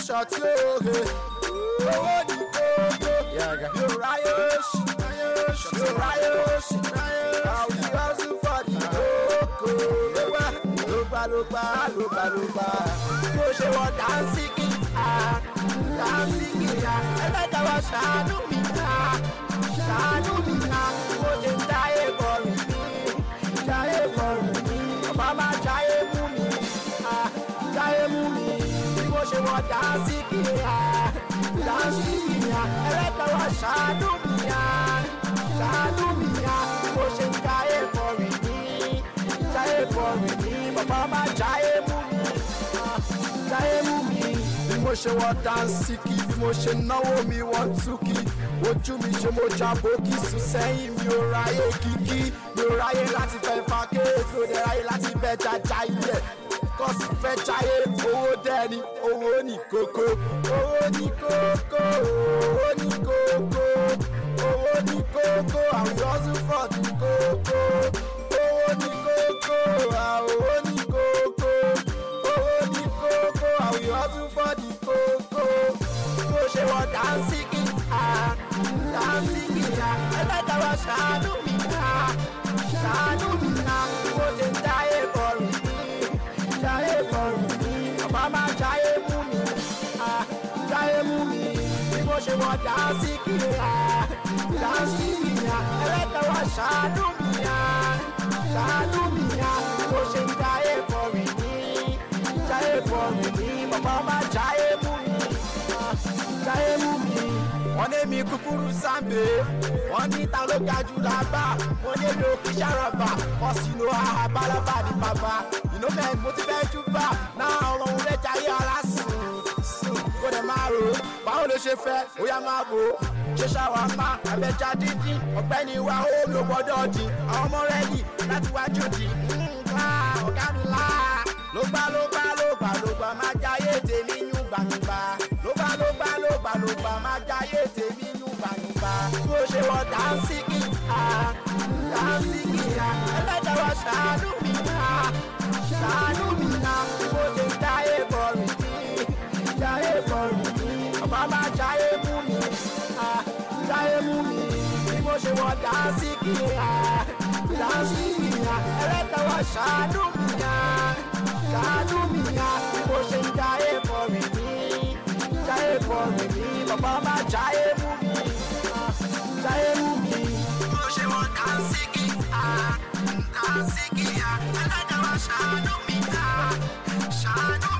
shots lóore owó ní gbogbo yóò ráyè oṣù yóò ráyè oṣù àwọn ìyọ́sùn fọ́ọ̀dì lóko lówà lógbàlógbà lógbàlógbà bó ṣe dancing, dáńsíkì dáńsíkì ẹlẹ́dàá wa ṣàánú mi ṣàánú mi mo lè dáyé bọ̀rù mi dáyé bọ̀rù mi ọba máa jà. wọn dá sí kìíyà láti ìyà ẹlẹ́tọ̀wọ́ ṣàánú mi yá ṣàánú mi yá mo ṣe ń ka èèfọ̀ rì mí jáyé fọ̀ rì mí bàbá má jáyé mú mi jáyé mú mi bí mo ṣe wọ dansíkì bí mo ṣe náwó mi wọ́n túkì ojú mi ṣe mo ja bókì sùn sẹ́yìn mi ò ráyè kíkí mi ò ráyè láti fẹ́ fà kéèké ò dẹ̀ ráyè láti fẹ́ jaja ilẹ̀ kọ́sì fẹ́ ṣayé owó dẹ́ni owó ní kókó owó ní kókó owó ní kókó owó ní kókó àwọn yọ̀ọ́sùn fọ̀ ní kókó owó ní kókó àwọn ah, owó ní kókó owó ní kókó àwọn yọ̀ọ́sùn fọ̀ ní kókó bó ṣe wọ dáńsíkì á dáńsíkì á ẹlẹ́dàá wa ṣàánú mi á ah, ṣàánú mi. wọ́n máa jáyé mú mi ah, jáyé mú mi bí mo ṣe wọ́n dá sí kìlá ah, dá sí ìyá ẹlẹ́tẹ̀ wá ṣáájú mi yá ah, ṣáájú mi yá bí mo ṣe ń jáyé bọ̀ rìn ní jáyé bọ̀ rìn ní mọ̀mọ́ máa jáyé. wọ́n lé mi kúkúrú sáńbé wọ́n ní ta ló ga jù lágbá wọ́n lé mi òkú sàràbà wọ́n sì lo àbálàbà ní bàbá ìlú mẹ́rin mo ti fẹ́ jú bá náà ọmọ òun lè jayé ọlá sùn sùn kó dẹ̀ máa rò ó báwo ló ṣe fẹ́ ó yá máa bò ó ṣe ṣàwámà àbẹ̀jà dídín ọ̀gbẹ́ni wa ó lò gbọ́dọ̀ dín àwọn ọmọ rẹ̀ yìí láti wájú dín hmm, ah, ọ̀gá mi lá ló gbá ló gbá ló gbà ló. bó ṣe wọ dáńsíkì dáńsíkì ẹlẹ́dàá wa ṣàánú mi náà ṣàánú mi náà bó ṣe jáyé bọ̀rù tí jáyé bọ̀rù tí ọba máa jáyé mú mi jáyé mú mi bí mo ṣe wọ dáńsíkì wa ṣàánú mi náà ṣàánú mi náà bó ṣe jáyé bọ̀rù tí jáyé Shine on me.